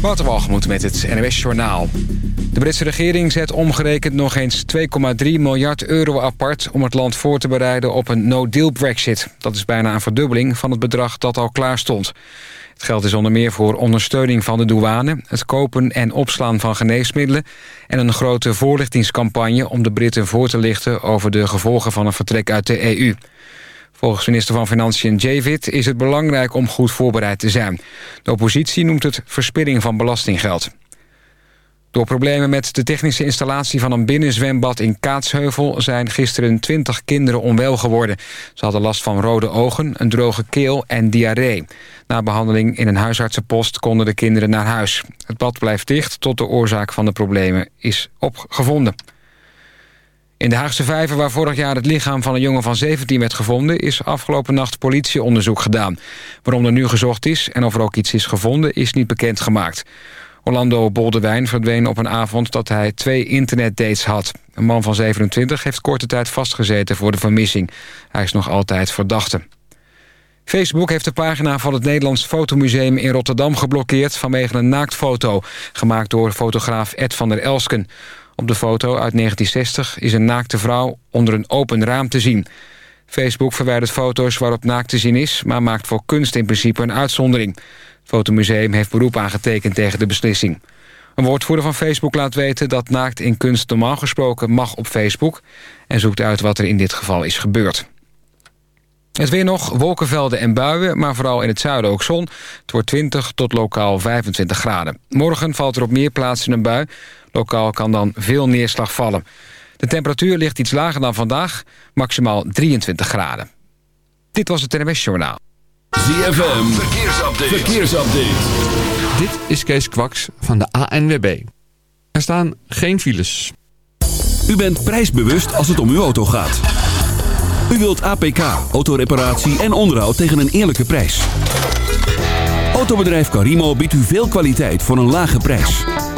Waterwalgemoed met het NWS Journaal. De Britse regering zet omgerekend nog eens 2,3 miljard euro apart... om het land voor te bereiden op een no-deal Brexit. Dat is bijna een verdubbeling van het bedrag dat al klaar stond. Het geld is onder meer voor ondersteuning van de douane... het kopen en opslaan van geneesmiddelen... en een grote voorlichtingscampagne om de Britten voor te lichten... over de gevolgen van een vertrek uit de EU. Volgens minister van Financiën Javid is het belangrijk om goed voorbereid te zijn. De oppositie noemt het verspilling van belastinggeld. Door problemen met de technische installatie van een binnenzwembad in Kaatsheuvel... zijn gisteren 20 kinderen onwel geworden. Ze hadden last van rode ogen, een droge keel en diarree. Na behandeling in een huisartsenpost konden de kinderen naar huis. Het bad blijft dicht tot de oorzaak van de problemen is opgevonden. In de Haagse Vijver, waar vorig jaar het lichaam van een jongen van 17 werd gevonden... is afgelopen nacht politieonderzoek gedaan. Waarom er nu gezocht is en of er ook iets is gevonden, is niet bekendgemaakt. Orlando Boldewijn verdween op een avond dat hij twee internetdates had. Een man van 27 heeft korte tijd vastgezeten voor de vermissing. Hij is nog altijd verdachte. Facebook heeft de pagina van het Nederlands Fotomuseum in Rotterdam geblokkeerd... vanwege een naaktfoto, gemaakt door fotograaf Ed van der Elsken. Op de foto uit 1960 is een naakte vrouw onder een open raam te zien. Facebook verwijdert foto's waarop naakt te zien is... maar maakt voor kunst in principe een uitzondering. Het Fotomuseum heeft beroep aangetekend tegen de beslissing. Een woordvoerder van Facebook laat weten dat naakt in kunst normaal gesproken mag op Facebook... en zoekt uit wat er in dit geval is gebeurd. Het weer nog, wolkenvelden en buien, maar vooral in het zuiden ook zon. Het wordt 20 tot lokaal 25 graden. Morgen valt er op meer plaatsen een bui. Lokaal kan dan veel neerslag vallen. De temperatuur ligt iets lager dan vandaag, maximaal 23 graden. Dit was het NMS Journaal. ZFM, verkeersupdate. verkeersupdate. Dit is Kees Kwaks van de ANWB. Er staan geen files. U bent prijsbewust als het om uw auto gaat. U wilt APK, autoreparatie en onderhoud tegen een eerlijke prijs. Autobedrijf Carimo biedt u veel kwaliteit voor een lage prijs.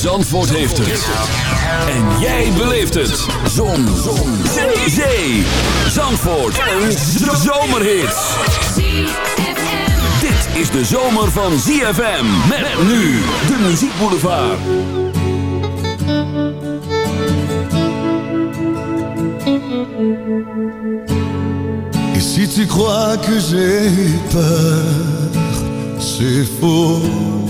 Zandvoort heeft het. En jij beleeft het. Zon. Zon. Zee. Zee. Zandvoort. Een zomerhit. Dit is de zomer van ZFM. Met nu de muziekboulevard. Et si tu crois que j'ai peur, c'est faux.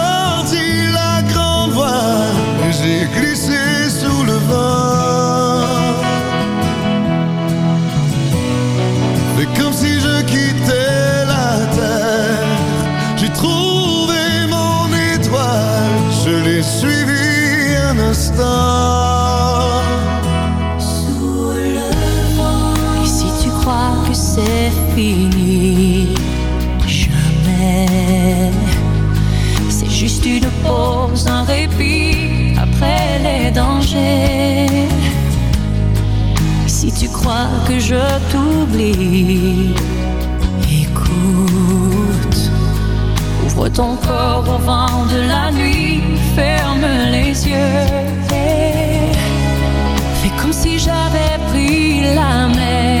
crois que je t'oublie. Écoute, ouvre ton corps au vent de la nuit, ferme les yeux. Et fais comme si j'avais pris la mer.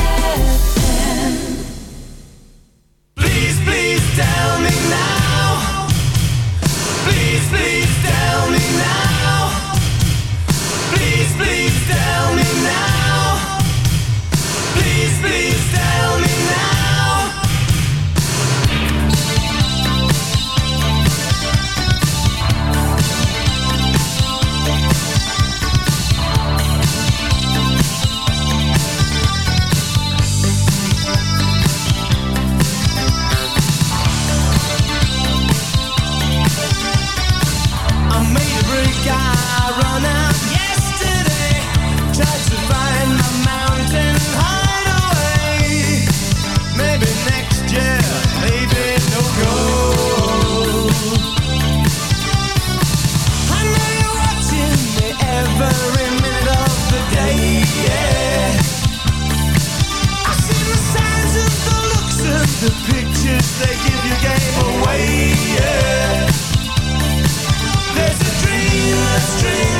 street.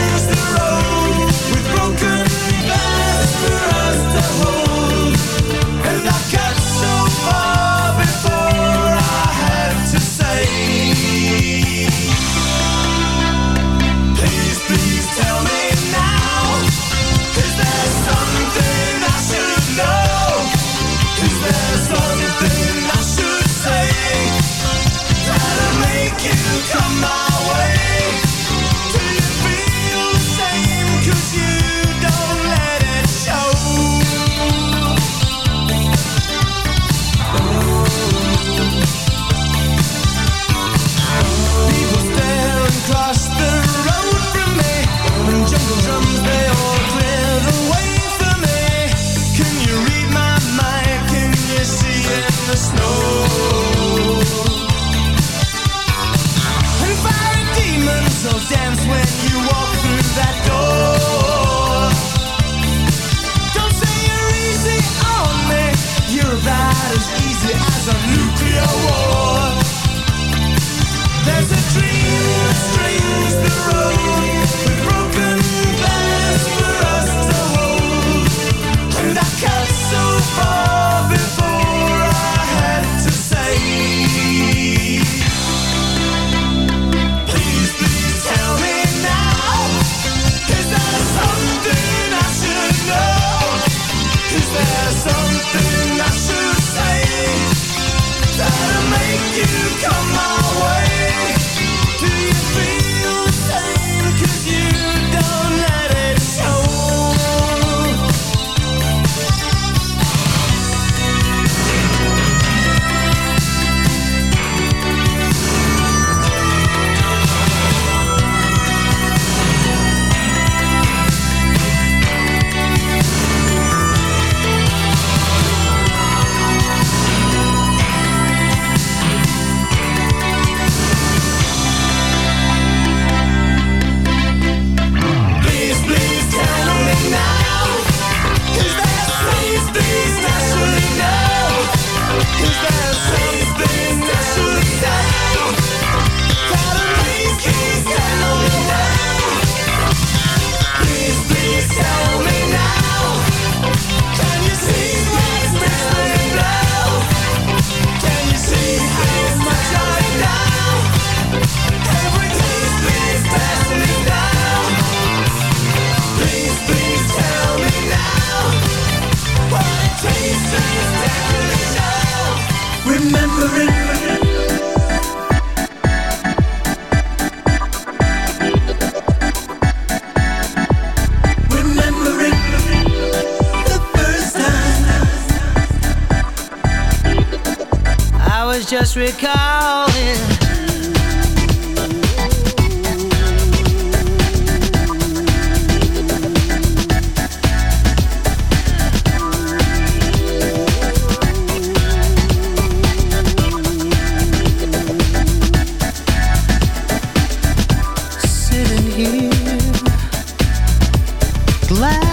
Glad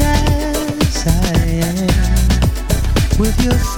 as I am with your.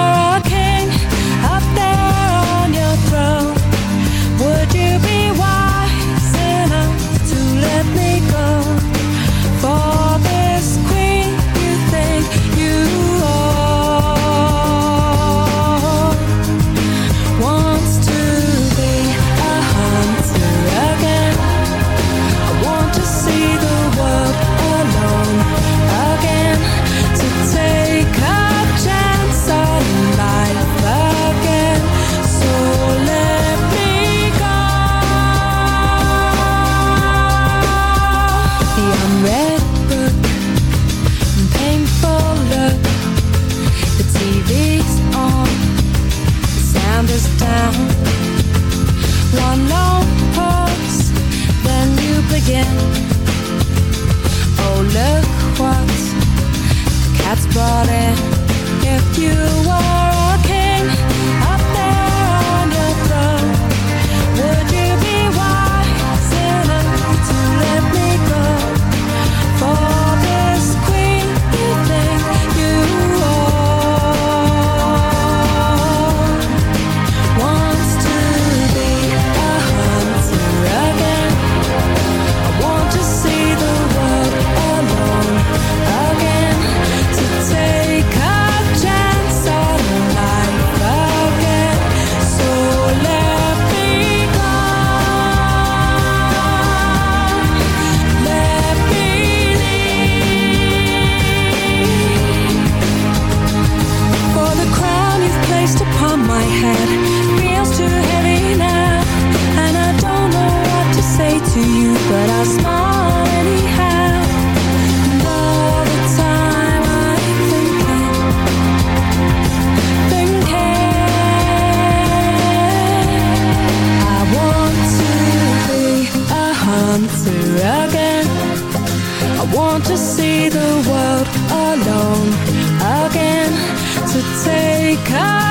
see the world alone again to take us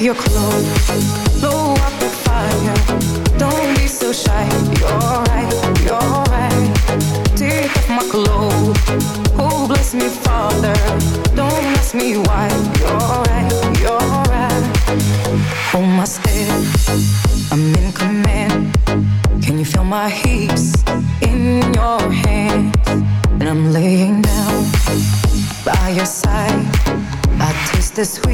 your clothes, blow up the fire. Don't be so shy. You're right, you're right. My clothes. Oh, bless me, Father. Don't me. You're right, you're right. My. I'm in command. Can you feel my heaps in your hands? And I'm laying down by your side. I taste the sweet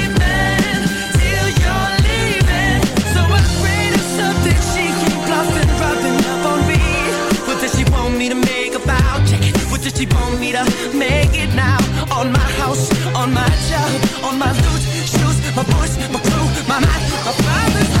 she want me to make it now? On my house, on my job On my loot, shoes, my voice, my crew, my mind My father's